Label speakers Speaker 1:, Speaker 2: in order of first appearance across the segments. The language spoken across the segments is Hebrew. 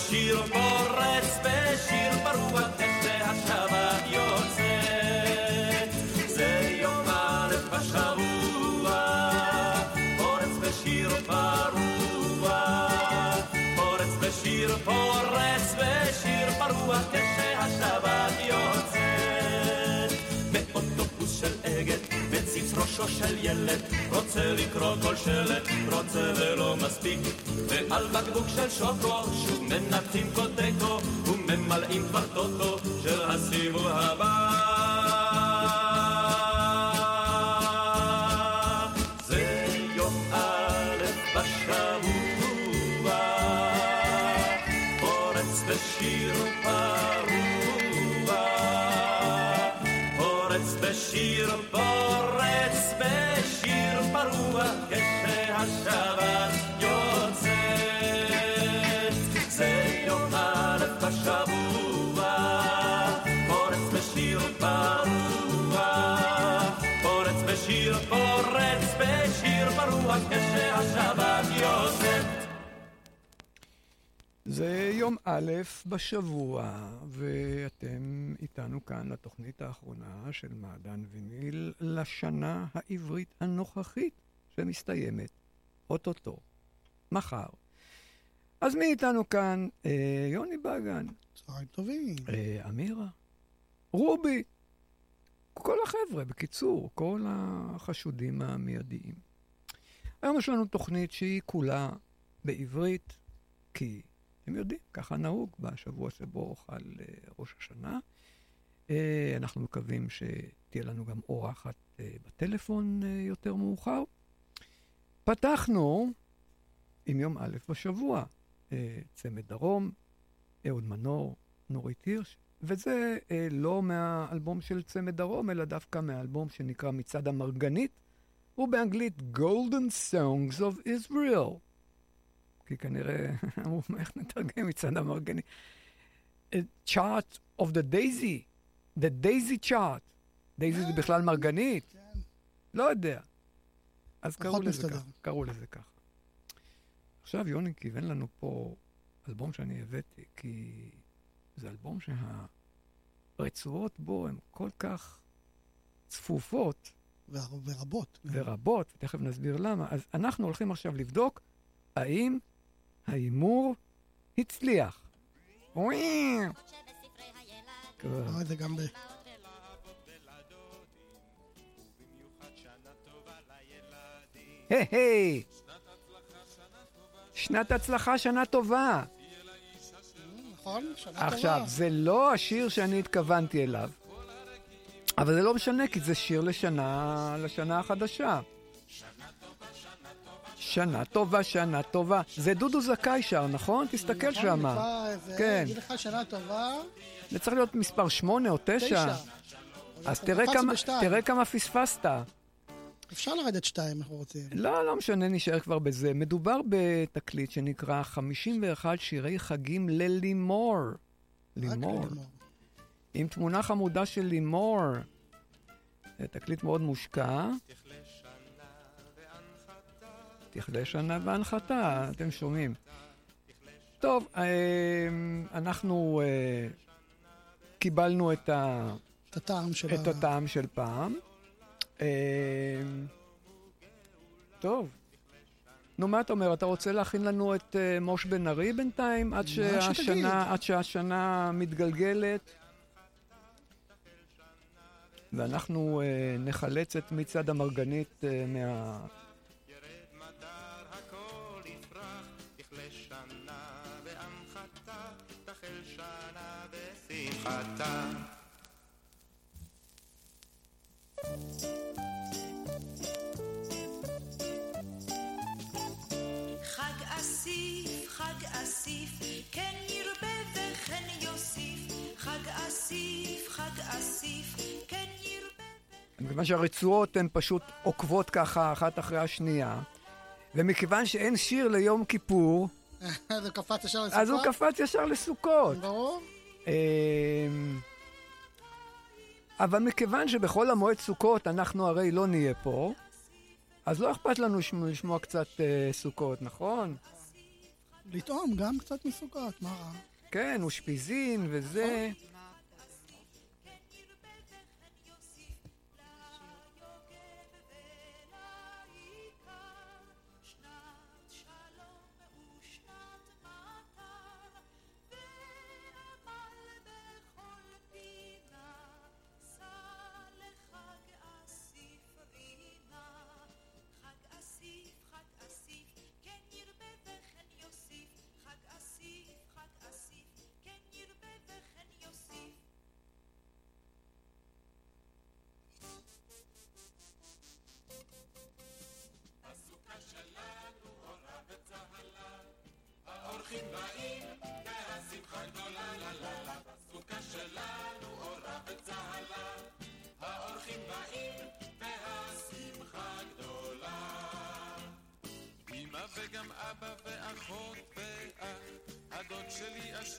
Speaker 1: בשיר, פורץ בשיר ברוח, כשהשבת יוצאת. זה יום א' בשבוע, פורץ בשיר ברוח, פורץ בשיר, פורץ בשיר ברוח, ראשו של ילד, רוצה לקרוא כל שלט, רוצה ולא מספיק. ועל בקבוק של שוקו, שוב מנתחים קודקו, וממלאים כבר טוטו של הסיבוב הבא. זה יום א' בשבוע,
Speaker 2: ואתם איתנו כאן לתוכנית האחרונה של מעדן ויניל לשנה העברית הנוכחית, שמסתיימת אוטוטו, מחר. אז מי איתנו כאן? אה, יוני בגן,
Speaker 3: צהריים טובים.
Speaker 2: אה, אמירה, רובי, כל החבר'ה, בקיצור, כל החשודים המיידיים. היום יש לנו תוכנית שהיא כולה בעברית, כי אתם יודעים, ככה נהוג בשבוע שבו חל אה, ראש השנה. אה, אנחנו מקווים שתהיה לנו גם אורחת אה, בטלפון יותר מאוחר. פתחנו עם יום א' בשבוע, צמד דרום, אהוד מנור, נורית הירש, וזה לא מהאלבום של צמד דרום, אלא דווקא מהאלבום שנקרא מצעד המרגנית, ובאנגלית Golden Songs of Israel. כי כנראה, אמרו, איך נתרגם המרגנית? A chart of the daisy, the daisy chart. דייזי זה בכלל מרגנית? לא יודע. אז קראו לזה. ככה. קראו לזה ככה. עכשיו יוני כיוון לנו פה אלבום שאני הבאתי, כי זה אלבום שהרצועות בו הן כל כך צפופות
Speaker 3: ורבות.
Speaker 2: ורבות, ותכף נסביר למה. אז אנחנו הולכים עכשיו לבדוק האם ההימור הצליח.
Speaker 3: את זה גם ב...
Speaker 2: היי היי! שנת הצלחה, שנה טובה.
Speaker 3: נכון? שנה טובה.
Speaker 2: עכשיו, זה לא השיר שאני התכוונתי אליו, אבל זה לא משנה, כי זה שיר לשנה, לשנה החדשה. שנה טובה, שנה טובה. זה דודו זכאי שר, נכון? תסתכל שם.
Speaker 3: איזה-
Speaker 2: כן.
Speaker 3: אגיד לך שנה טובה,
Speaker 2: זה צריך להיות מספר שמונה או תשע.
Speaker 3: תשע.
Speaker 2: אז
Speaker 3: הוא
Speaker 2: תראה כמה, פספסת.
Speaker 3: אפשר לרדת שתיים, אנחנו רוצים.
Speaker 2: לא, לא משנה, נשאר כבר בזה. מדובר בתקליט שנקרא 51 שירי חגים ללימור. לימור. עם תמונה חמודה של לימור. זה תקליט מאוד מושקע. תכלה שנה והנחתה, אתם שומעים. טוב, אה, אנחנו אה, קיבלנו את, ה,
Speaker 3: את הטעם של
Speaker 2: את הטעם של פעם. אה, טוב. נו, מה אתה אומר? אתה רוצה להכין לנו את מוש בן ארי בינתיים? עד. שהשנה, עד שהשנה מתגלגלת? ואנחנו נחלץ את מצעד המרגנית מה...
Speaker 4: חג אסיף, חג אסיף, כן ירבה וכן יוסיף. חג אסיף, חג אסיף, כן ירבה
Speaker 2: מכיוון שהרצועות הן פשוט עוקבות ככה אחת אחרי השנייה, ומכיוון שאין שיר ליום כיפור,
Speaker 3: אז הוא קפץ ישר לסוכה?
Speaker 2: אז הוא קפץ ישר לסוכות.
Speaker 3: ברור.
Speaker 2: אמ, אבל מכיוון שבחול המועד סוכות אנחנו הרי לא נהיה פה, אז לא אכפת לנו לשמוע, קצת אה, סוכות, נכון?
Speaker 3: לטעום גם קצת מסוכות, מה רע?
Speaker 2: כן, אושפיזין וזה.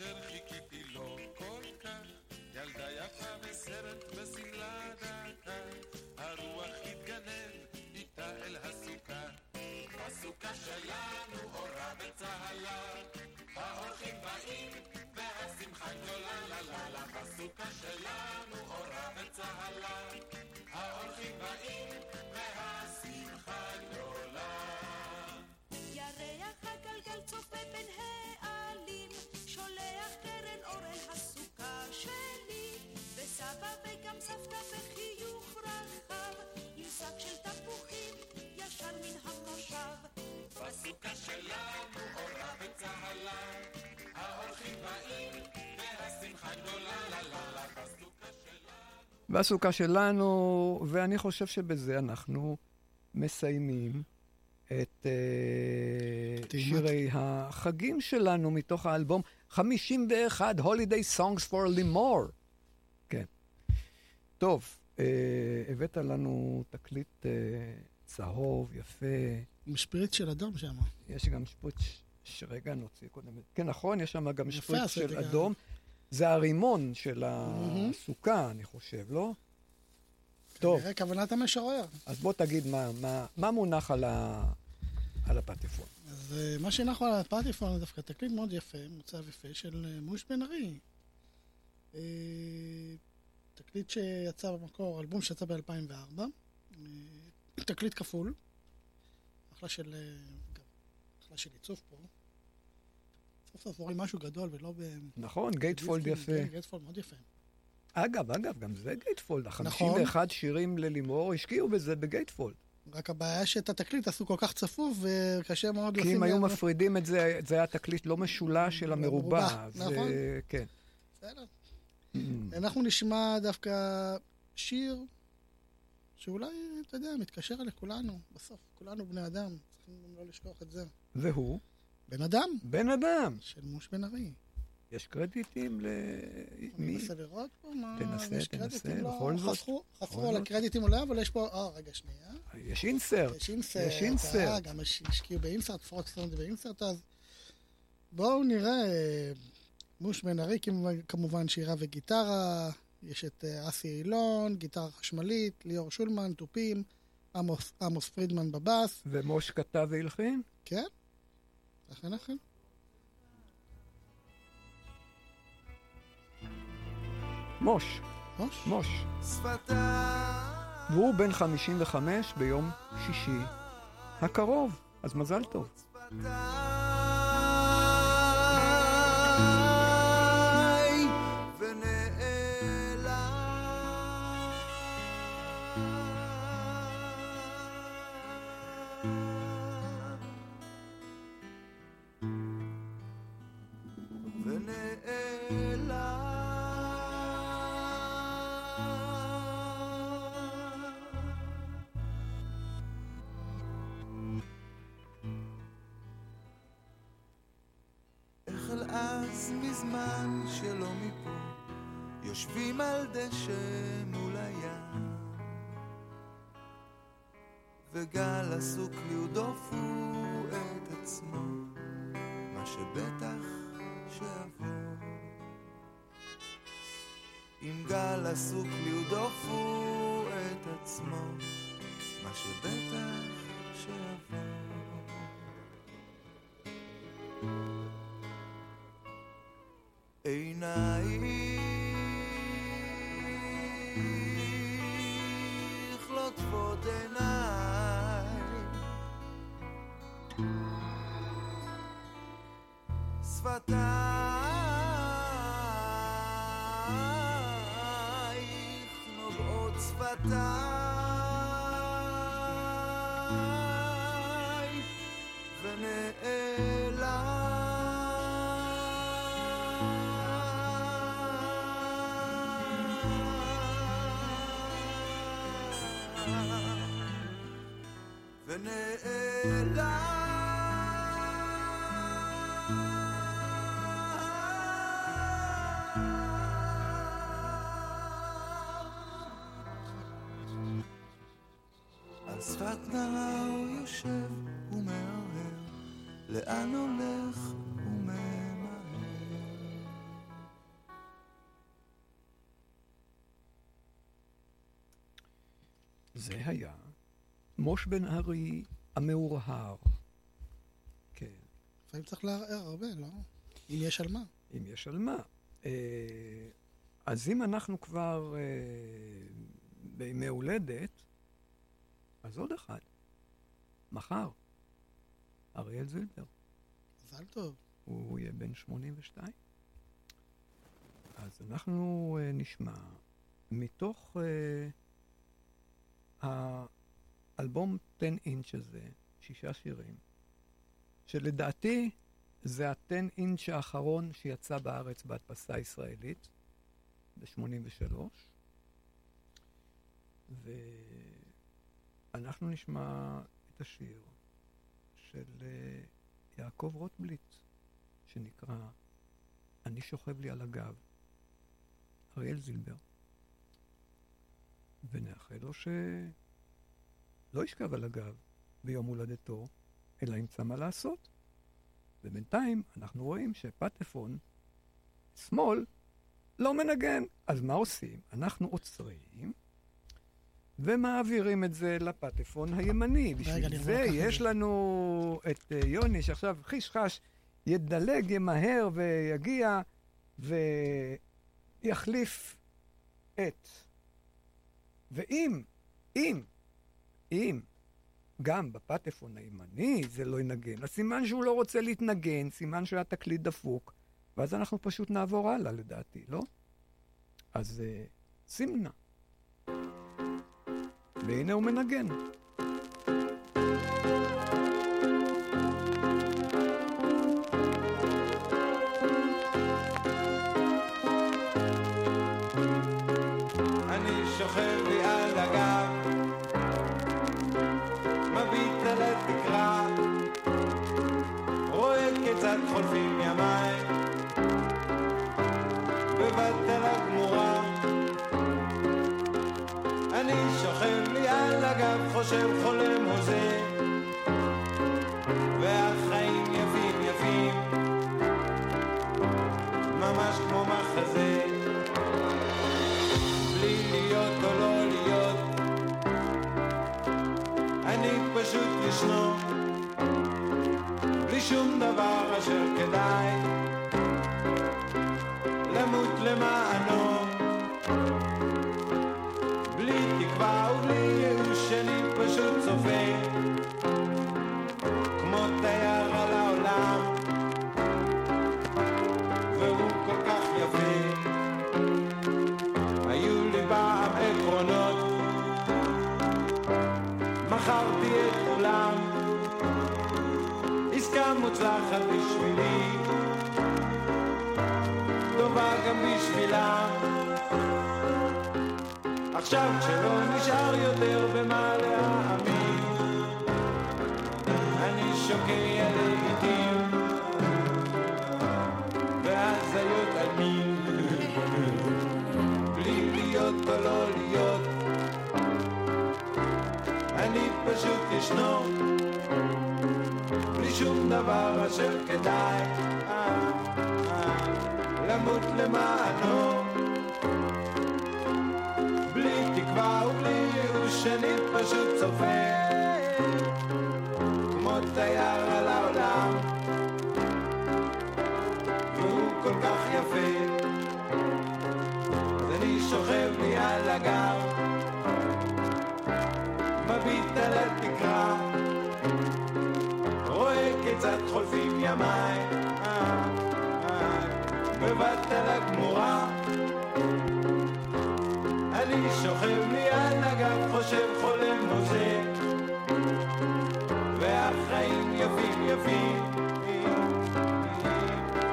Speaker 5: שלי שלנו בסוכה שלנו,
Speaker 2: ואני חושב שבזה אנחנו מסיימים את
Speaker 3: טעימת.
Speaker 2: שירי החגים שלנו מתוך האלבום 51 Holiday Songs for Limor. כן. טוב, אה, הבאת לנו תקליט אה, צהוב, יפה.
Speaker 3: עם שפריץ של אדום שם.
Speaker 2: יש גם שפוץ, ש- רגע, נוציא קודם. כן, נכון, יש שם גם שפריץ של
Speaker 3: גם.
Speaker 2: זה הרימון של הסוכה, אני חושב, לא? טוב.
Speaker 3: כנראה כוונת המשורר.
Speaker 2: אז בוא תגיד מה, מה, מה מונח על, ה, על הפטיפון.
Speaker 3: אז אה, מה שהנחנו על הפטיפון זה דווקא תקליט מאוד יפה, מוצב יפה, של אה, מוש בן ארי. אה, תקליט שיצא במקור, אלבום שיצא ב-2004. תקליט כפול. אחלה של... אחלה של עיצוב פה. סוף סוף רואים משהו גדול ולא ב...
Speaker 2: נכון, gatefold יפה.
Speaker 3: כן, gatefold מאוד יפה.
Speaker 2: אגב, אגב, גם זה gatefold.
Speaker 3: נכון.
Speaker 2: ה-51 שירים ללימור השקיעו בזה ב gatefold.
Speaker 3: רק הבעיה שאת התקליט עשו כל כך צפוף וקשה מאוד
Speaker 2: כי
Speaker 3: לשים...
Speaker 2: אם היו מפרידים את זה, זה היה תקליט לא משולש, אלא מרובע.
Speaker 3: מרובע,
Speaker 2: זה-
Speaker 3: נכון.
Speaker 2: כן.
Speaker 3: בסדר. אנחנו נשמע דווקא שיר שאולי, אתה יודע, מתקשר לכולנו, בסוף, כולנו בני אדם, צריכים לא לשכוח את זה.
Speaker 2: והוא
Speaker 3: בן אדם,
Speaker 2: בן אדם.
Speaker 3: של מוש בן ארי.
Speaker 2: יש קרדיטים ל... מי?
Speaker 3: מנסה לראות פה מה...
Speaker 2: תנסה, תנסה,
Speaker 3: לא-
Speaker 2: בכל זאת.
Speaker 3: חסכו- על. הקרדיטים אולי, אבל יש פה... אה, רגע, שנייה.
Speaker 2: יש insert.
Speaker 3: יש insert.
Speaker 2: יש insert.
Speaker 3: אה, גם השקיעו ב insert, פרוקסטרונד ב insert, אז... בואו נראה. אה, מוש בן ארי, כמובן- שירה וגיטרה, יש את אה, אסי אילון, גיטרה חשמלית, ליאור שולמן, תופים, עמוס- עמוס פרידמן בבאס,
Speaker 2: ומוש כתב והלחין?
Speaker 3: כן? אכן אכן.
Speaker 2: מוש.
Speaker 3: מוש.
Speaker 2: מוש. והוא בן 55 ביום שישי הקרוב, אז מזל טוב.
Speaker 6: עסוק לרדוף הוא את עצמו, מה שבטח שיבוא. אם גל עסוק לרדוף הוא את עצמו, מה שבטח שיבוא.
Speaker 2: זה היה מוש בן ארי המאורהר. כן,
Speaker 3: לפעמים צריך לערער הרבה, לא? אם יש על מה.
Speaker 2: אם יש על מה. אה, אז אם אנחנו כבר אה, בימי הולדת, אז עוד אחד. מחר, אריאל זילבר.
Speaker 3: מזל טוב.
Speaker 2: הוא יהיה בן 82. אז אנחנו uh, נשמע מתוך uh, האלבום 10 אינץ' הזה, שישה שירים, שלדעתי זה ה-10 אינץ' האחרון שיצא בארץ בהדפסה ישראלית, ב-83. ואנחנו נשמע את השיר של uh, יעקב רוטבליט, שנקרא "אני שוכב לי על הגב", אריאל זילבר. ונאחל לו שלא ישכב על הגב ביום הולדתו, אלא ימצא מה לעשות. ובינתיים אנחנו רואים שפטפון שמאל לא מנגן. אז מה עושים? אנחנו עוצרים ומעבירים את זה לפטפון הימני. בשביל זה יש
Speaker 3: זה.
Speaker 2: לנו את אה, יוני שעכשיו חיש חש ידלג, ימהר ויגיע ויחליף את. ואם, אם, אם גם בפטפון הימני זה לא ינגן, אז סימן שהוא לא רוצה להתנגן, סימן שהתקליט דפוק, ואז אנחנו פשוט נעבור הלאה לדעתי, לא? אז uh, סימנה. והנה הוא מנגן.
Speaker 6: אני שוכב תקרא, רואה
Speaker 7: כיצד חולפים ימיים, בבטלה גמורה. אני שוכב לי על הגב, חושב חולם הוזה, והחיים יפים יפים, ממש כמו מחזה. אני פשוט ישנו בלי שום דבר אשר כדאי גם בשבילם עכשיו כשלא נשאר יותר במה להאמין אני שוקע לעיתים והזיות על מין בלי להיות או לא להיות אני פשוט ישנו בלי שום דבר אשר כדאי למות למענו. בלי תקווה ובלי ייאוש אני פשוט צופה כמו תייר על העולם. והוא כל כך יפה. אז אני שוכב לי על הגב. מביט על התקרה. רואה כיצד חולפים ימיי. אה, בבת על הגמורה. אני שוכב לי על הגב, חושב חולם הוזה והחיים יפים יפים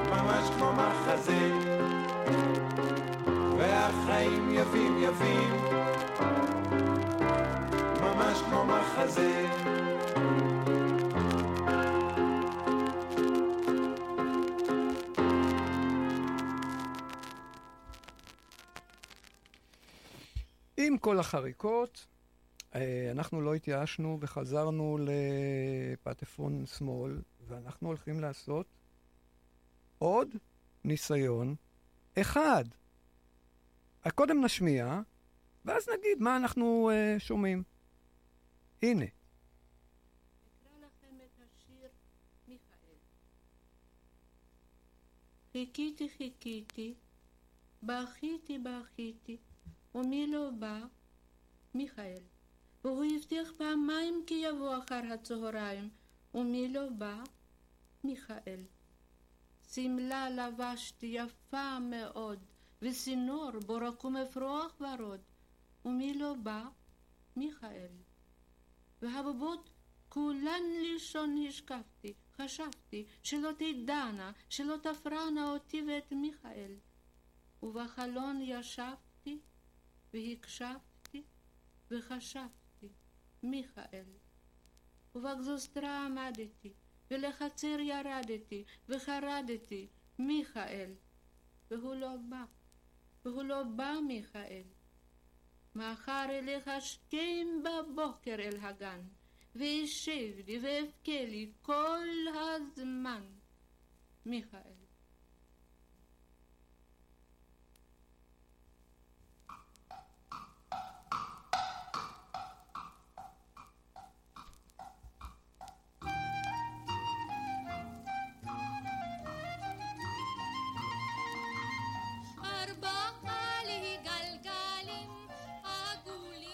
Speaker 7: ממש כמו מחזה. והחיים יפים יפים ממש כמו מחזה
Speaker 2: עם כל החריקות, אה, אנחנו לא התייאשנו וחזרנו לפטפון שמאל, ואנחנו הולכים לעשות עוד ניסיון אחד. קודם נשמיע, ואז נגיד מה אנחנו uh, שומעים. הנה.
Speaker 8: חיכיתי חיכיתי, בכיתי בכיתי, ומי לא בא? מיכאל. והוא הבטיח פעמיים כי יבוא אחר הצהריים, ומי לא בא? מיכאל. שמלה לבשתי יפה מאוד, וסינור בו רקום אפרוח ורוד, ומי לא בא? מיכאל. והבובות כולן לישון השקפתי, חשבתי שלא תדענה, שלא תפרענה אותי ואת מיכאל. ובחלון ישבתי והקשבתי וחשבתי, מיכאל. ובגזוסטרה עמדתי, ולחצר ירדתי, וחרדתי, מיכאל. והוא לא בא, והוא לא בא, מיכאל. מחר אלך השכם בבוקר אל הגן, ואשב לי ואבכה לי כל הזמן. מיכאל.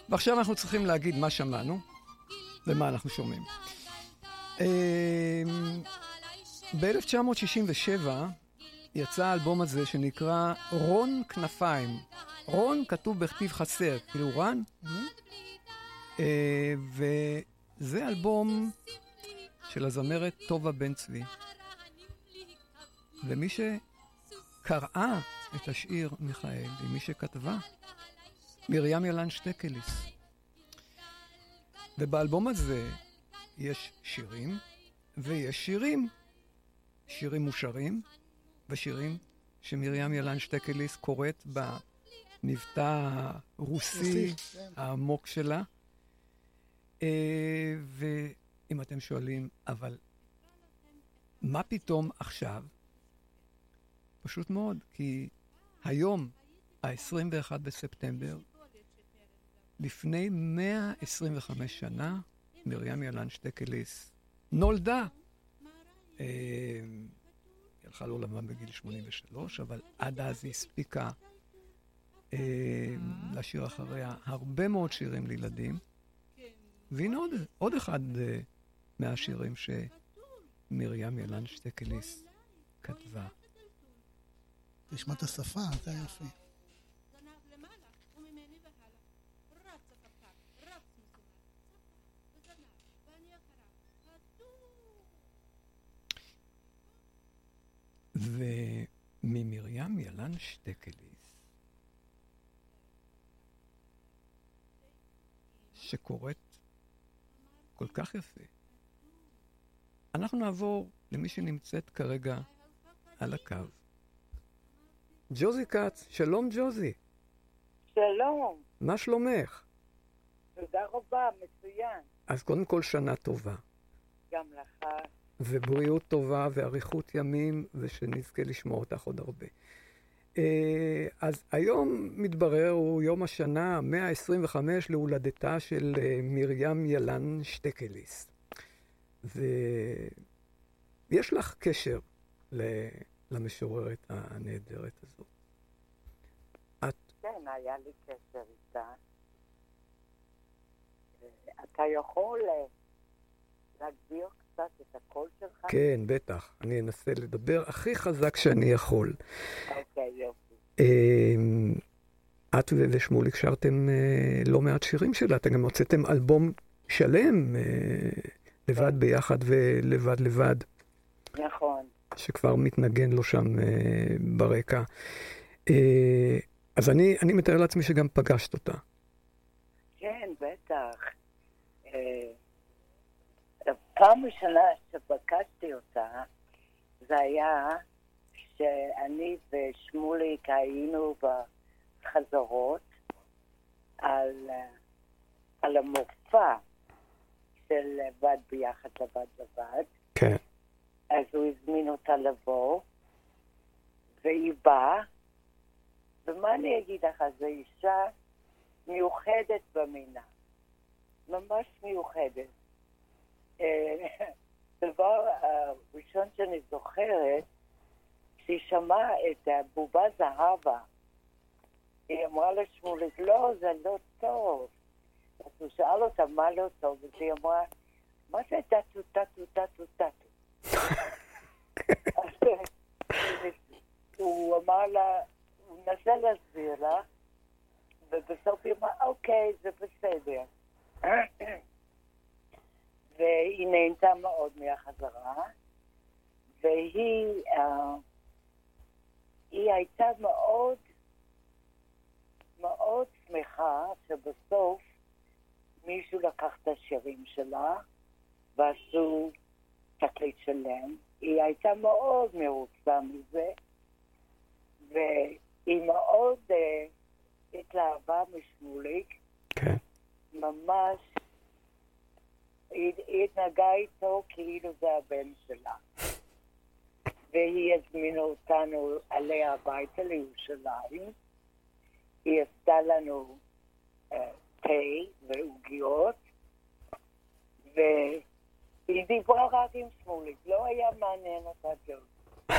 Speaker 2: ועכשיו אנחנו צריכים להגיד מה שמענו ומה אנחנו שומעים. ב-1967 יצא האלבום הזה שנקרא רון כנפיים. רון כתוב בכתיב חסר, כאילו רן. אה, וזה אלבום של הזמרת טובה בן צבי. ומי שקראה את השיר מיכאל, היא מי שכתבה, מרים ילן שטקליס. ובאלבום הזה יש שירים ויש שירים. שירים מושרים ושירים שמרים ילן שטקליס קוראת במבטא הרוסי
Speaker 3: רוסי, כן.
Speaker 2: העמוק שלה. אה, ואם אתם שואלים, אבל מה פתאום עכשיו? פשוט מאוד, כי היום, ה-21 בספטמבר, לפני 125 שנה, מרים ילן שטקליס נולדה. אה, היא הלכה לעולמה בגיל 83, אבל עד אז היא הספיקה אה, לשיר אחריה הרבה מאוד שירים לילדים. והנה עוד, עוד אחד אה, מהשירים שמרים ילן שטקליס כתבה.
Speaker 3: תשמע את השפה, זה יופי.
Speaker 2: וממרים ילן שטקליס, שקוראת כל כך יפה. אנחנו נעבור למי שנמצאת כרגע על הקו. ג'וזי כץ, שלום ג'וזי,
Speaker 9: שלום,
Speaker 2: מה שלומך?
Speaker 9: תודה רבה, מצוין.
Speaker 2: אז קודם כל שנה טובה,
Speaker 9: גם לך.
Speaker 2: ובריאות טובה ואריכות ימים, ושנזכה לשמוע אותך עוד הרבה. אה, אז היום מתברר הוא יום השנה ה-125 להולדתה של אה, מרים ילן שטקליס. ויש לך קשר למשוררת הנהדרת הזו. את,
Speaker 9: כן, היה לי קשר איתה. אה, אתה יכול להגביר קצת את הקול שלך?
Speaker 2: כן, בטח, אני אנסה לדבר הכי חזק שאני יכול.
Speaker 9: אוקיי, יופי.
Speaker 2: אה, את ושמוליק שרתם אה, לא מעט שירים שלה, אתם גם הוצאתם אלבום שלם, אה, לבד ביחד ולבד לבד,
Speaker 9: נכון.
Speaker 2: שכבר מתנגן לו שם אה, ברקע. אז אני, אני מתאר לעצמי שגם פגשת אותה.
Speaker 9: כן, בטח. הפעם ראשונה שפגשתי אותה, זה היה שאני ושמוליק היינו בחזרות על, על המופע של לבד ביחד, לבד לבד.
Speaker 2: כן.
Speaker 9: אז הוא הזמין אותה לבוא, והיא באה, ומה אני אגיד לך, זו אישה מיוחדת במינה, ממש מיוחדת. אה, דבר הראשון שאני זוכרת, שהיא שמעה את הבובה זהבה. היא אמרה לשמוליק, לא, זה לא טוב. אז הוא שאל אותה, מה לא טוב? אז היא אמרה, מה זה טטו, טטו, טטו, טטו? הוא אמר לה, הוא מנסה להסביר לה, ובסוף היא אמרה, אוקיי, זה בסדר. והיא נהנתה מאוד מהחזרה, והיא היא הייתה מאוד מאוד שמחה שבסוף מישהו לקח את השירים שלה ועשו תקליט שלם. היא הייתה מאוד מרוצה מזה, והיא מאוד אה, התלהבה משמוליק.
Speaker 2: כן.
Speaker 9: ממש, היא, התנהגה איתו כאילו זה הבן שלה. והיא הזמינה אותנו עליה הביתה לירושלים. היא עשתה לנו אה, תה ועוגיות, והיא דיברה רק עם שמוליק, לא היה מעניין אותה ג'וז.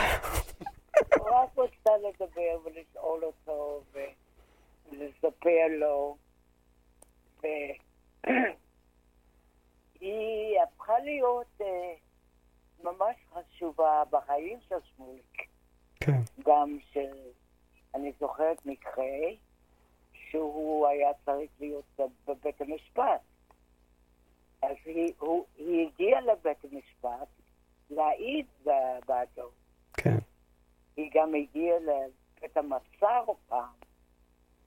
Speaker 9: רק רצתה לדבר ולשאול אותו ולספר לו. והיא הפכה להיות אה, ממש חשובה בחיים של שמוליק.
Speaker 2: כן.
Speaker 9: גם של, אני זוכרת מקרה שהוא היה צריך להיות בבית המשפט. אז היא, הוא, היא הגיעה לבית המשפט להעיד בעדו.
Speaker 2: כן.
Speaker 9: היא גם הגיעה לבית המעצר פעם,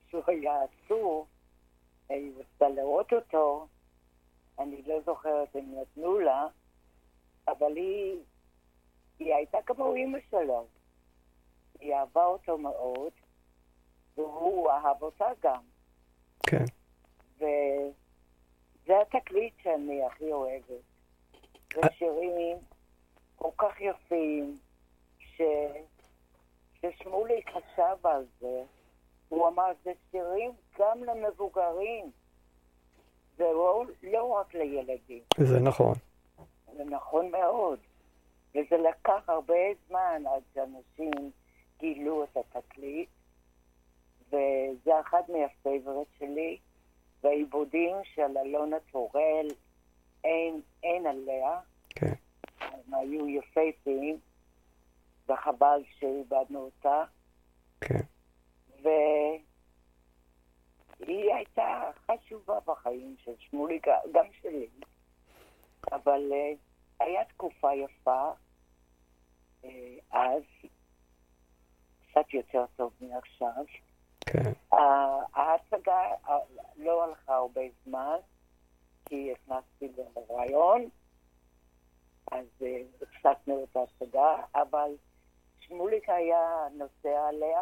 Speaker 9: שהוא היה אסור, היא רצתה לראות אותו, אני לא זוכרת אם נתנו לה, אבל היא היא הייתה כמו אימא שלו. היא אהבה אותו מאוד, והוא אהב אותה גם.
Speaker 2: כן.
Speaker 9: וזה התקליט שאני הכי אוהבת. זה שירים כל כך יפים, ש... ששמוליק חשב על זה. הוא אמר, זה שירים גם למבוגרים. זה לא, לא רק לילדים.
Speaker 2: זה נכון.
Speaker 9: זה נכון מאוד. וזה לקח הרבה זמן עד שאנשים גילו את התקליט, וזה אחד מהפייבורט שלי, והעיבודים של אלונה טורל, אין, אין עליה.
Speaker 2: כן.
Speaker 9: הם היו יפהפיים, וחבל שאיבדנו אותה.
Speaker 2: כן.
Speaker 9: והיא הייתה חשובה בחיים של שמולי, גם שלי. אבל uh, היה תקופה יפה uh, אז, קצת יותר טוב מעכשיו.
Speaker 2: כן.
Speaker 9: Uh, ההצגה uh, לא הלכה הרבה זמן, כי הכנסתי לרעיון, אז uh, הפסקנו את ההצגה, אבל שמוליק היה נוסע עליה,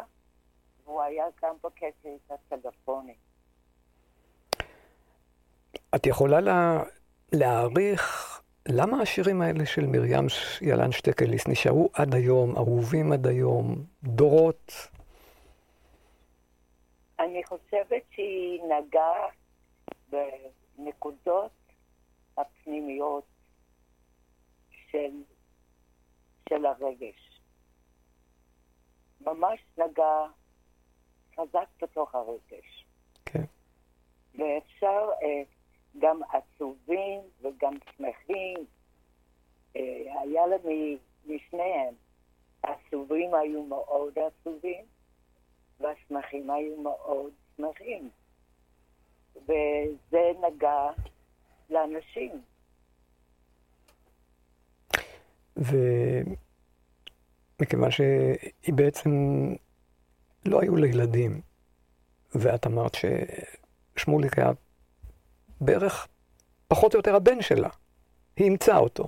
Speaker 9: והוא היה גם בקשר את הטלפונים.
Speaker 2: את יכולה לה... להעריך למה השירים האלה של מרים ילן שטקליס נשארו עד היום, אהובים עד היום, דורות?
Speaker 9: אני חושבת שהיא נגעה בנקודות הפנימיות של, של הרגש. ממש נגע חזק בתוך הרגש.
Speaker 2: כן.
Speaker 9: ואפשר אה, גם עצובים וגם שמחים. אה, היה להם משניהם. העצובים היו מאוד עצובים, והשמחים היו מאוד שמחים. וזה נגע לאנשים.
Speaker 2: ומכיוון שהיא בעצם לא היו לילדים, ואת אמרת ששמוליק היה בערך פחות או יותר הבן שלה. היא אימצה אותו.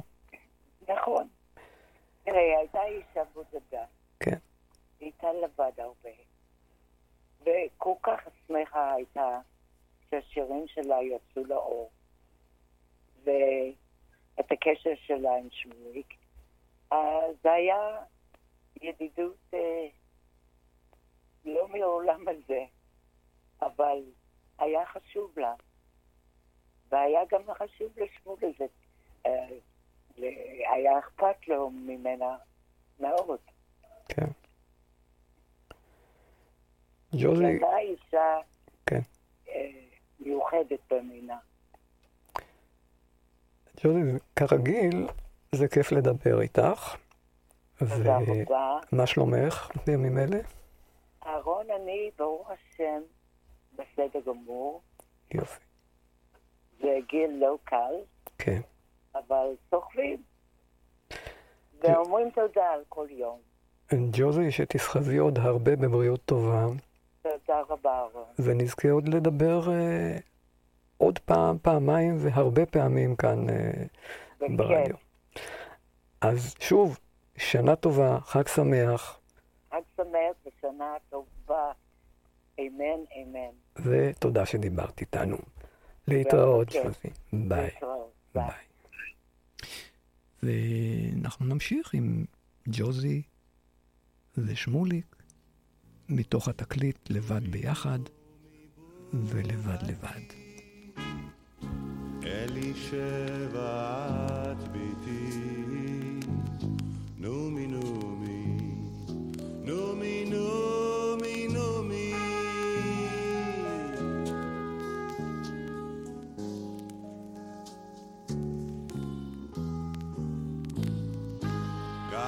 Speaker 9: נכון. תראה, היא הייתה אישה בודדה.
Speaker 2: כן.
Speaker 9: היא הייתה לבד הרבה. וכל כך שמחה הייתה שהשירים שלה יצאו לאור. ואת הקשר שלה עם שמוליק. אז זה היה ידידות אה, לא מעולם הזה, אבל היה חשוב לה. והיה גם חשוב לשמור לזה. אה, היה אכפת לו ממנה מאוד.
Speaker 2: כן. ג'וזי...
Speaker 9: הייתה אישה
Speaker 2: כן.
Speaker 9: אה, מיוחדת במינה.
Speaker 2: ג'וזי, כרגיל, זה כיף לדבר איתך. ומה שלומך בימים אלה?
Speaker 9: אהרון, אני, ברוך השם, בסדר גמור.
Speaker 2: יופי.
Speaker 9: זה גיל לא קל,
Speaker 2: כן.
Speaker 9: אבל סוחבים. ואומרים תודה על כל יום.
Speaker 2: ג'וזי, שתסחבי עוד הרבה בבריאות טובה,
Speaker 9: תודה רבה.
Speaker 2: ונזכה עוד לדבר אה, עוד פעם, פעמיים והרבה פעמים כאן אה. ברדיו. אז שוב, שנה טובה, חג שמח,
Speaker 9: חג שמח ושנה טובה. אמן, אמן.
Speaker 2: ותודה שדיברת איתנו. להתראות,
Speaker 9: בכיף.
Speaker 2: ג'וזי. ביי. ביי. ואנחנו נמשיך עם ג'וזי ושמוליק מתוך התקליט לבד ביחד ולבד לבד.
Speaker 6: אלישבע את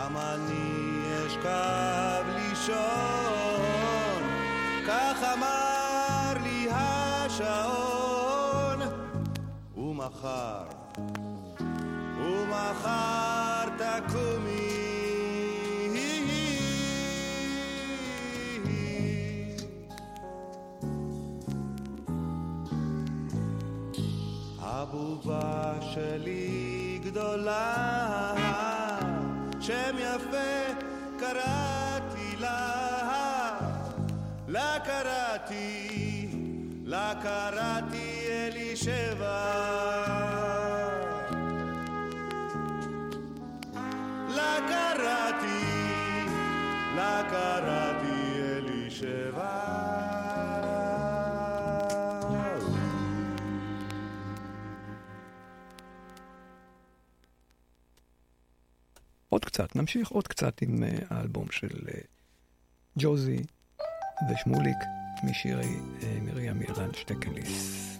Speaker 6: גם אני אשכב לישון, כך אמר לי השעון. ומחר, ומחר שבע. לה קראתי, לה קראתי אלישבע.
Speaker 4: עוד קצת, נמשיך עוד קצת עם אה, האלבום של אה, ג'וזי ושמוליק משירי אה, מרים אילן שטקליס.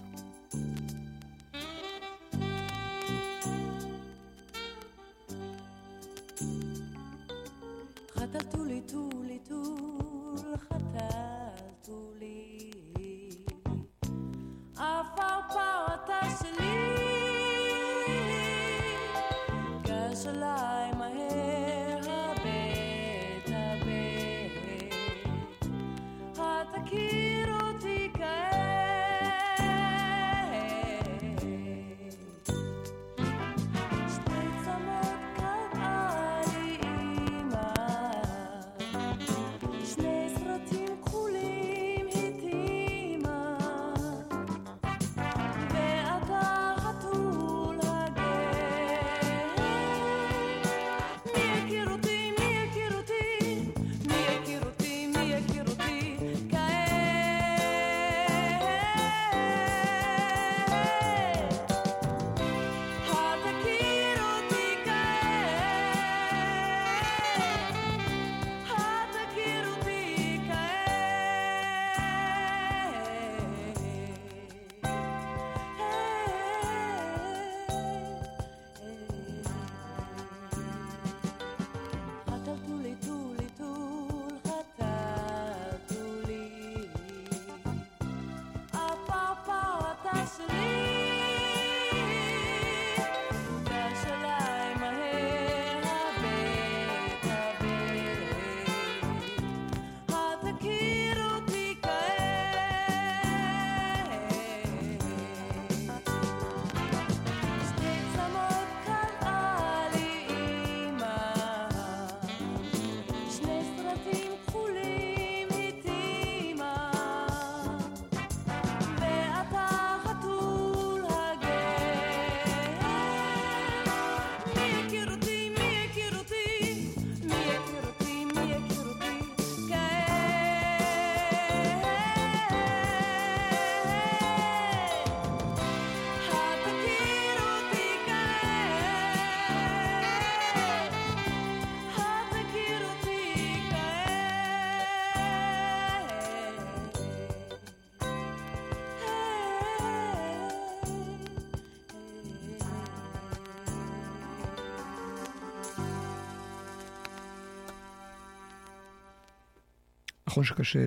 Speaker 4: נכון שקשה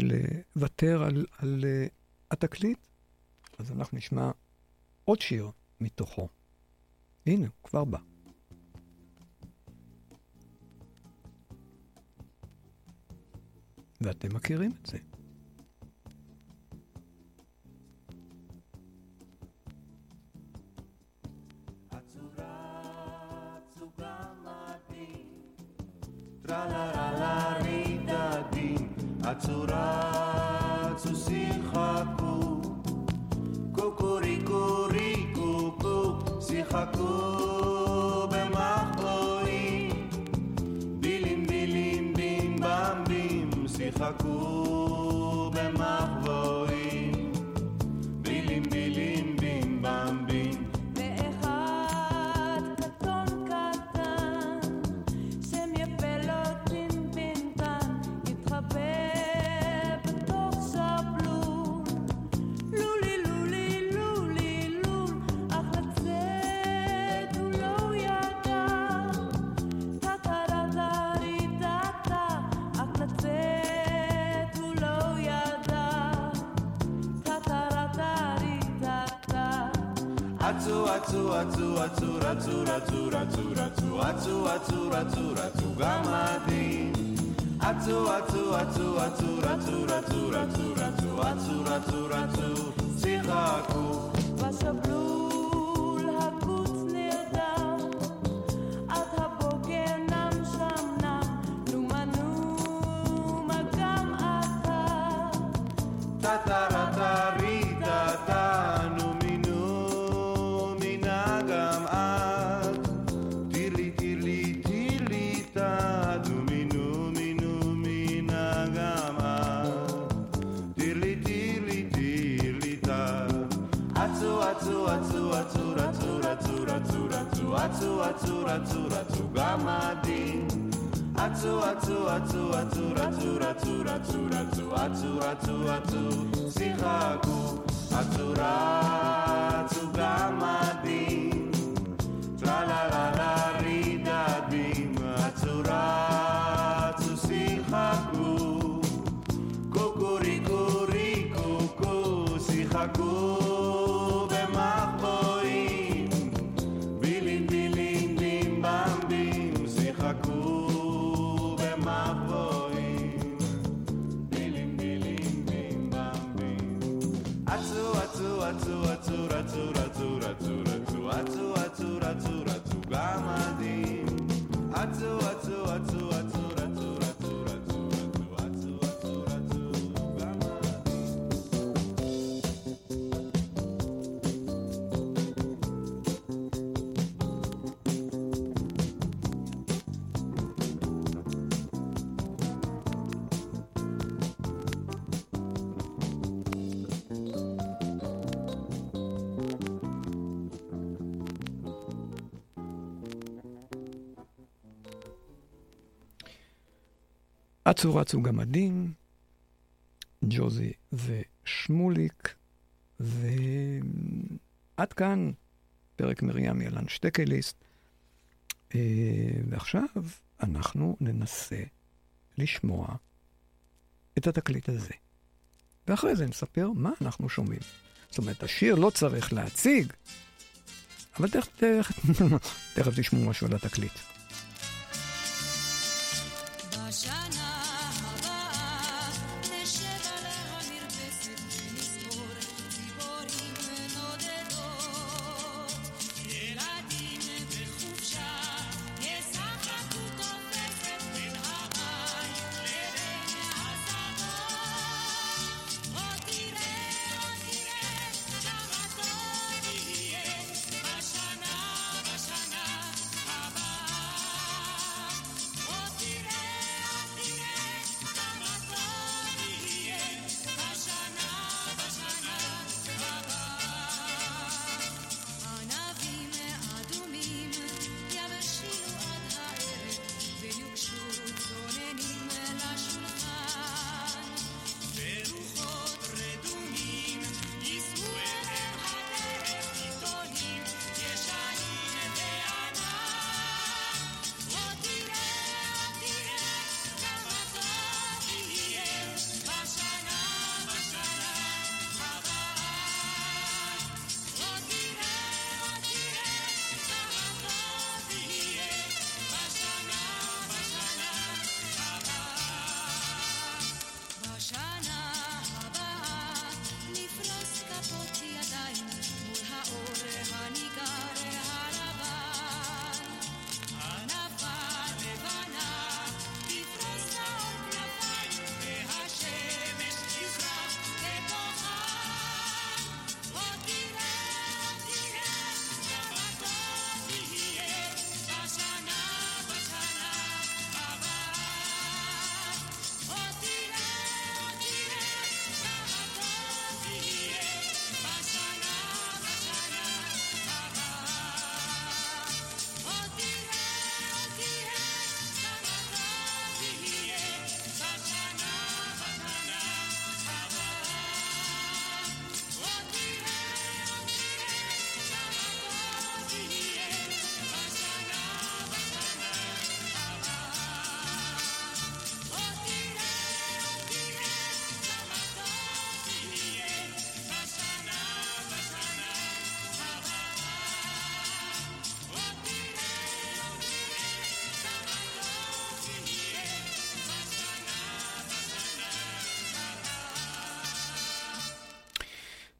Speaker 4: לוותר על, על אה, התקליט, אז אנחנו נשמע עוד שיר מתוכו. הנה, הוא כבר בא. ואתם מכירים את זה.
Speaker 6: אצו רצו גמדים,
Speaker 2: ג'וזי ושמוליק, ועד כאן פרק מרים ילן שטקליסט. אה, ועכשיו אנחנו ננסה לשמוע את התקליט הזה. ואחרי זה נספר מה אנחנו שומעים. זאת אומרת, השיר לא צריך להציג, אבל תכף, תכף, תכף תשמעו משהו על התקליט.
Speaker 4: בשנה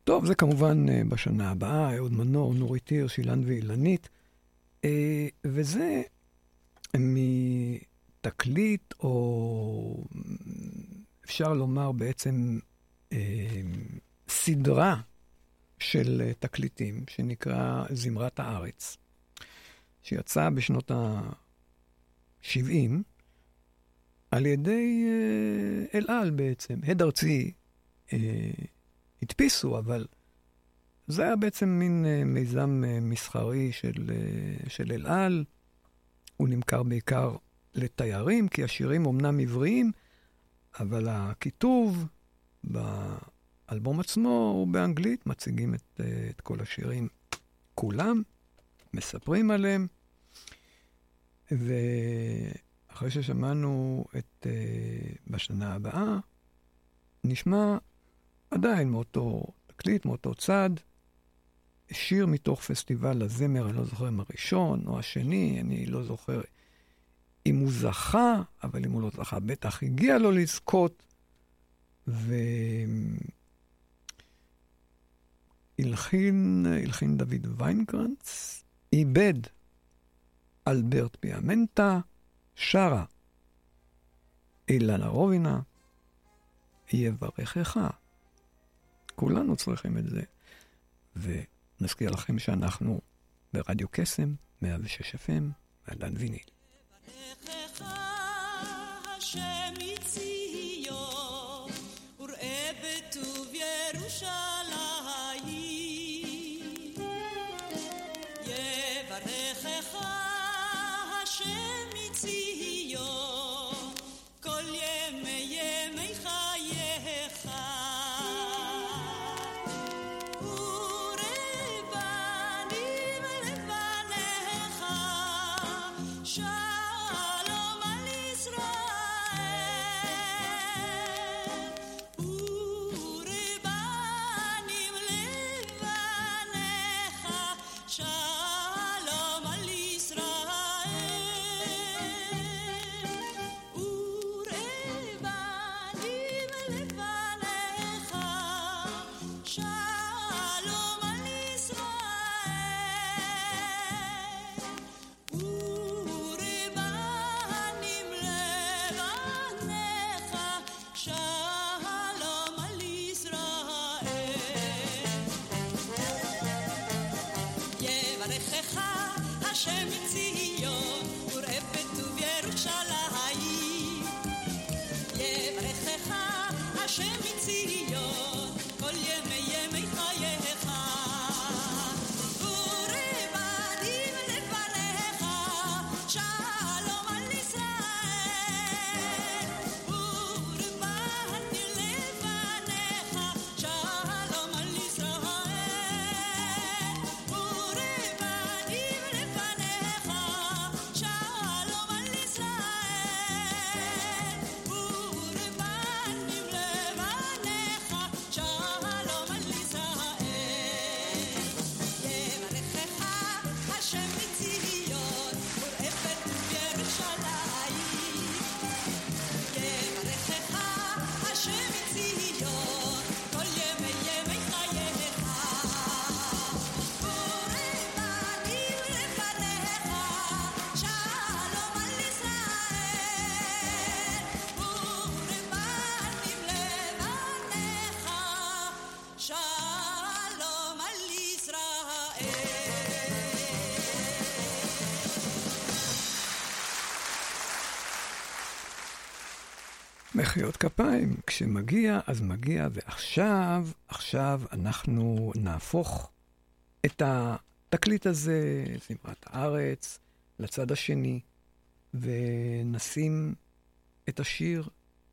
Speaker 4: טוב,
Speaker 2: זה כמובן אה, בשנה הבאה, אהוד מנור, נורית הירש, אילן ואילנית. אה, וזה מתקליט, או אפשר לומר בעצם אה, סדרה של תקליטים, שנקרא זמרת הארץ, שיצא בשנות ה-70 על ידי אלעל בעצם, הד ארצי. הדפיסו, אבל
Speaker 4: זה היה בעצם מין אה, מיזם אה, מסחרי של, אה, של אל על. הוא נמכר בעיקר לתיירים, כי השירים אומנם עבריים, אבל הכיתוב באלבום עצמו הוא באנגלית, מציגים את, את כל השירים כולם, מספרים עליהם. ואחרי ששמענו את uh, בשנה הבאה, נשמע עדיין מאותו תקליט, מאותו צד, שיר מתוך פסטיבל הזמר, אני לא זוכר אם הראשון או השני, אני לא זוכר אם הוא זכה, אבל אם הוא לא זכה, בטח הגיע לו לזכות. והלחין, הלחין דוד ויינקרנץ, איבד אלברט פיאמנטה, שרה אילנה רובינה, יברכך. כולנו צריכים את זה. ונזכיר לכם שאנחנו ברדיו קסם, 106 FM, מעדן ויניל. מחיאות כפיים, כשמגיע, אז מגיע, ועכשיו, עכשיו אנחנו נהפוך את התקליט הזה, זמרת הארץ, לצד השני, ונשים את השיר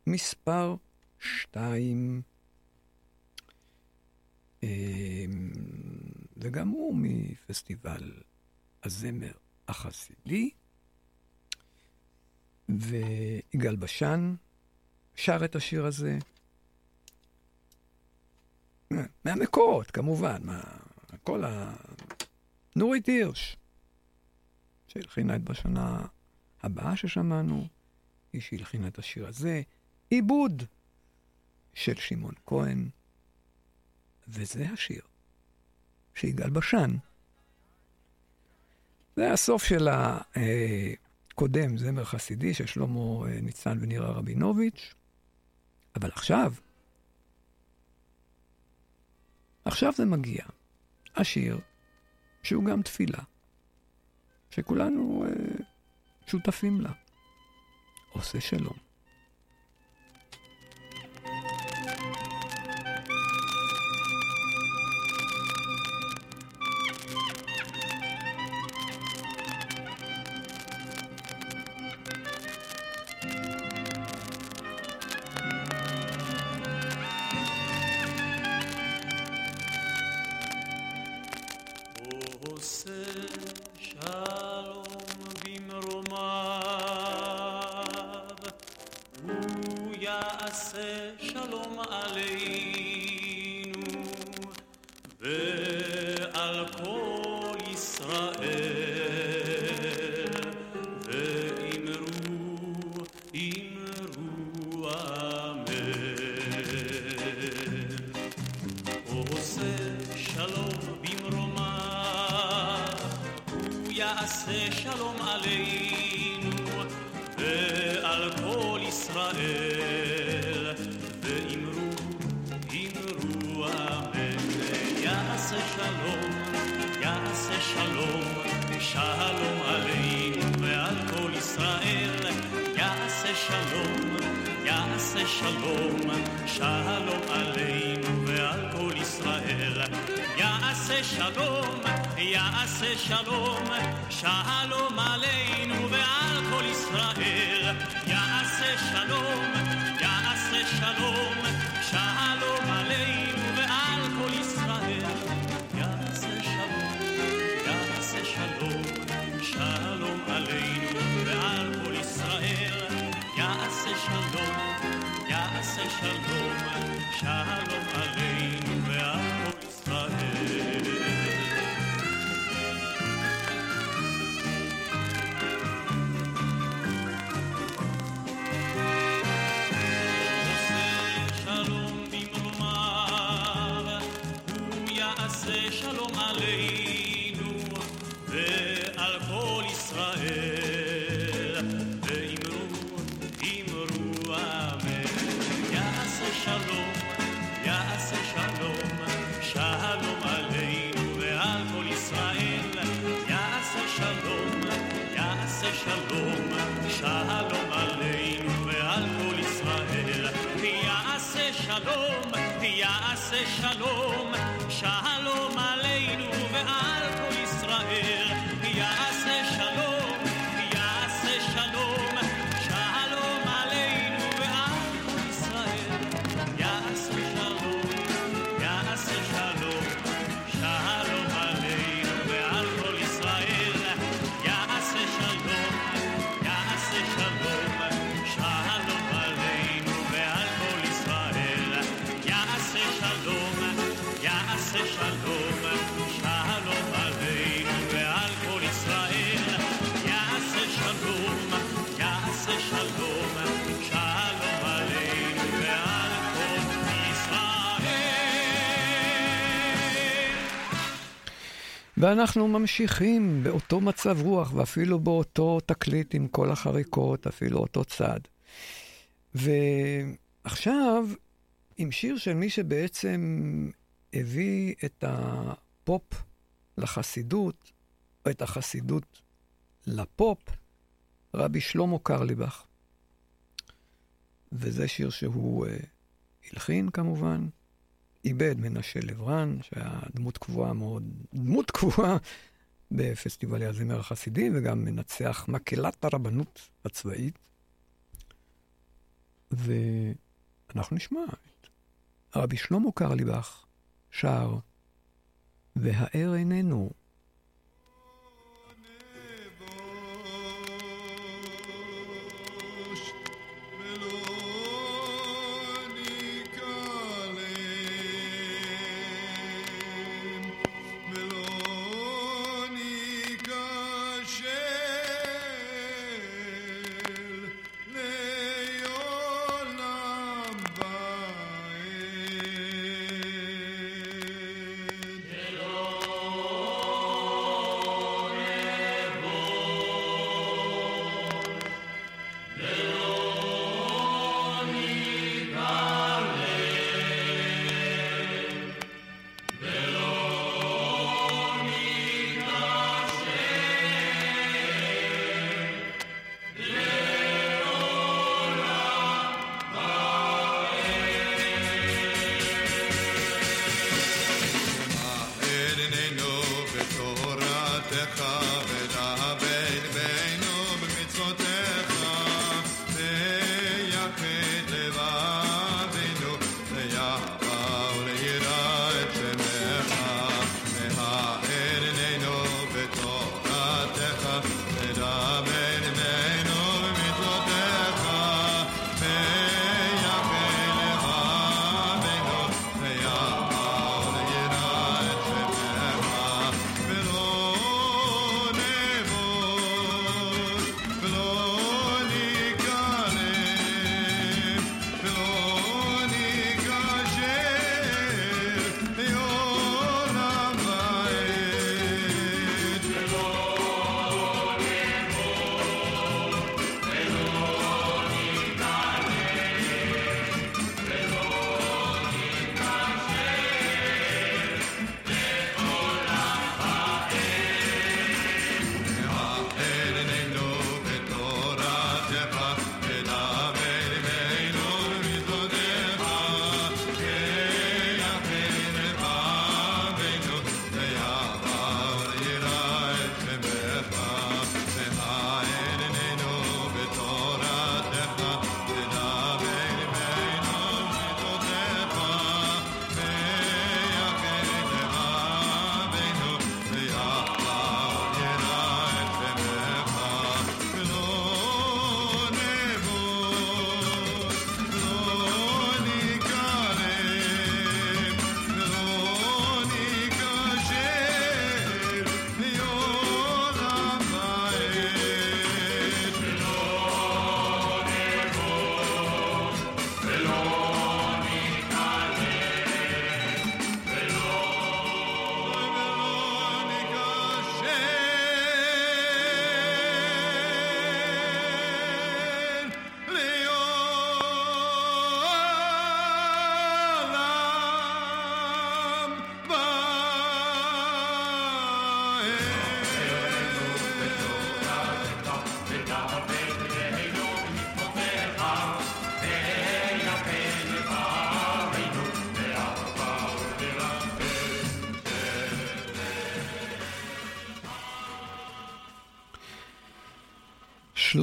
Speaker 4: מספר שתיים. אמ, וגם הוא מפסטיבל הזמר החסידי. ויגאל בשן שר את השיר הזה. מהמקורות, כמובן, מה... כל ה... נורית הירש, שהלחינה את בשנה הבאה ששמענו, היא שהלחינה את השיר הזה, עיבוד של שמעון כהן, וזה השיר שיגאל בשן. זה הסוף של הקודם, זמר חסידי, של שלמה אה, ניצן ונירה רבינוביץ', אבל עכשיו, עכשיו זה מגיע. השיר שהוא גם תפילה, שכולנו אה, שותפים לה. עושה שלום.
Speaker 1: יעשה שלום עלינו ועל כל ישראל. ואמרו אמרו אמן יעשה שלום יעשה שלום שלום עלינו ועל כל ישראל. יעשה שלום יעשה שלום שלום עלינו ועל כל ישראל. יעשה שלום יעשה שלום שלום עלינו ועל כל ישראל יעשה שלום יעשה שלום שלום, יעשה שלום, שלום עלינו ועל
Speaker 2: ואנחנו ממשיכים באותו מצב רוח, ואפילו באותו תקליט עם כל החריקות, אפילו אותו צד. ועכשיו, עם שיר של מי שבעצם הביא את הפופ לחסידות, או את החסידות לפופ, רבי שלמה קרליבך. וזה שיר שהוא אה, הלחין כמובן, איבד מנשה לברן, שהיה דמות קבועה מאוד, דמות קבועה בפסטיבלי הזמר החסידי, וגם מנצח מקהלת הרבנות הצבאית. ואנחנו נשמע את רבי שלמה קרליבך שר, והאר איננו.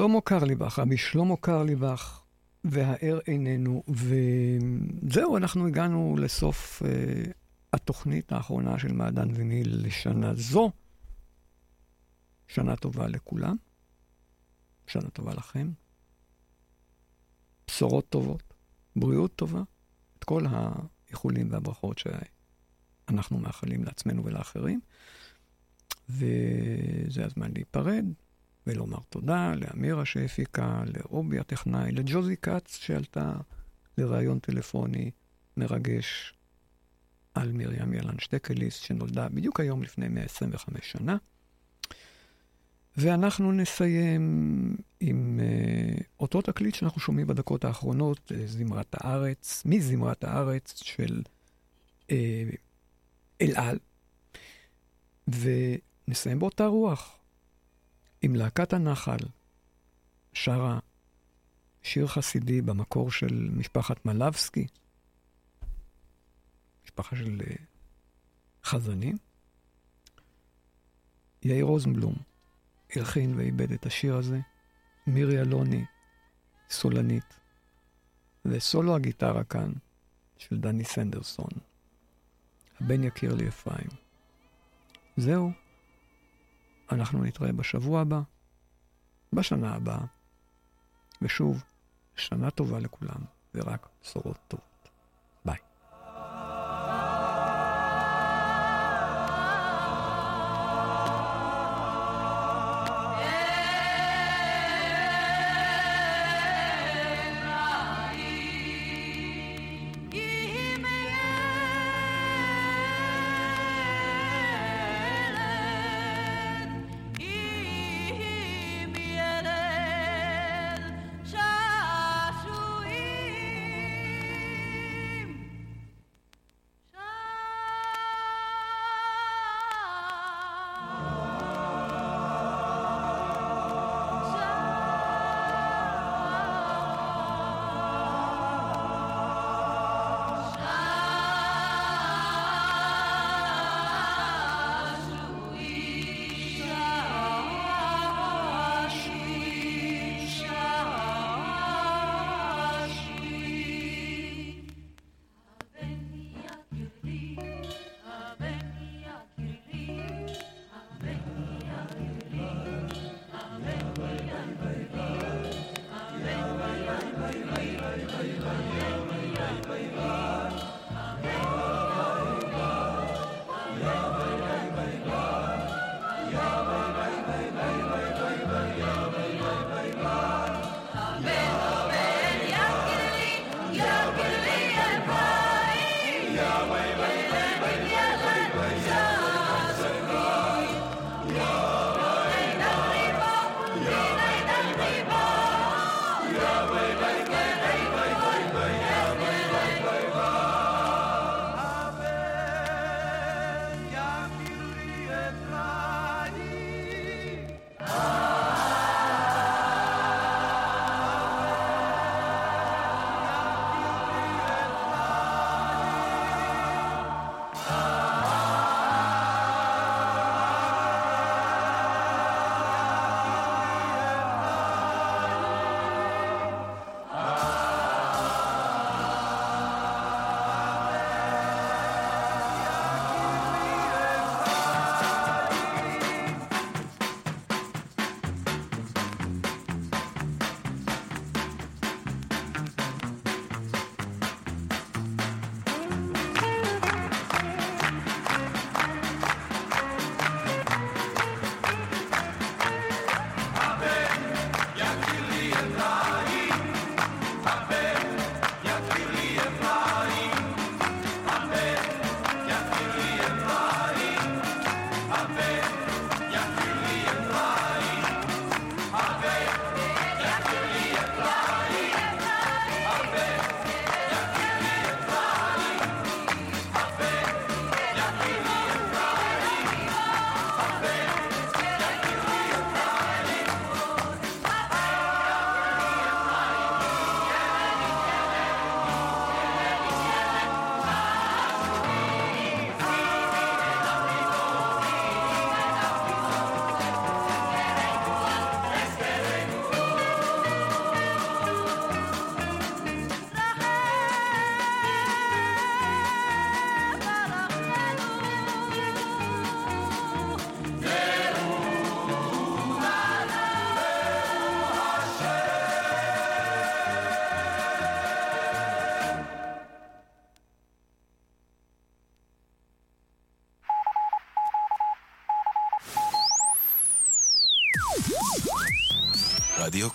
Speaker 2: שלמה קרליבך, רבי שלמה קרליבך, והאר איננו, וזהו, אנחנו הגענו לסוף uh, התוכנית האחרונה של מעדן וניל לשנה זו. שנה טובה לכולם, שנה טובה לכם, בשורות טובות, בריאות טובה, את כל האיחולים והברכות שאנחנו מאחלים לעצמנו ולאחרים. וזה הזמן להיפרד ולומר תודה לאמירה שהפיקה, לרובי הטכנאי, לג'וזי כץ שעלתה לראיון טלפוני מרגש על מרים ילן שטקליס, שנולדה בדיוק היום לפני 125 שנה. ואנחנו נסיים עם uh, אותו תקליט שאנחנו שומעים בדקות האחרונות, uh, זמרת הארץ, מזמרת הארץ של uh, אל על. ונסיים באותה רוח, עם להקת הנחל, שרה שיר חסידי במקור של משפחת מלבסקי, משפחה של uh, חזנים. יאיר רוזנבלום הלחין ואיבד את השיר הזה, מירי אלוני, סולנית, וסולו הגיטרה כאן של דני סנדרסון, הבן יקיר לי אפרים. זהו, אנחנו נתראה בשבוע הבא, בשנה הבאה, ושוב, שנה טובה לכולם, ורק בשורות טובות.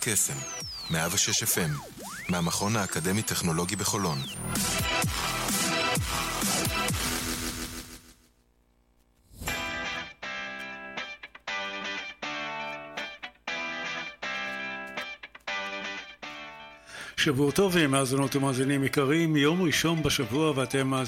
Speaker 10: קסם, 106 FM, מהמכון האקדמי-טכנולוגי בחולון.
Speaker 11: שבוע טוב, מאזינות ומאזינים יקרים, יום ראשון בשבוע ואתם מאזינים